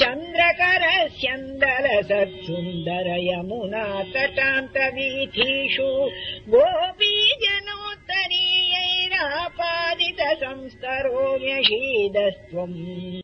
चन्द्रकरस्यन्दर तत्सुन्दरयमुना संस्तरो गोपीजनोत्तरीयैरापादितसंस्करोण्यहीदस्त्वम्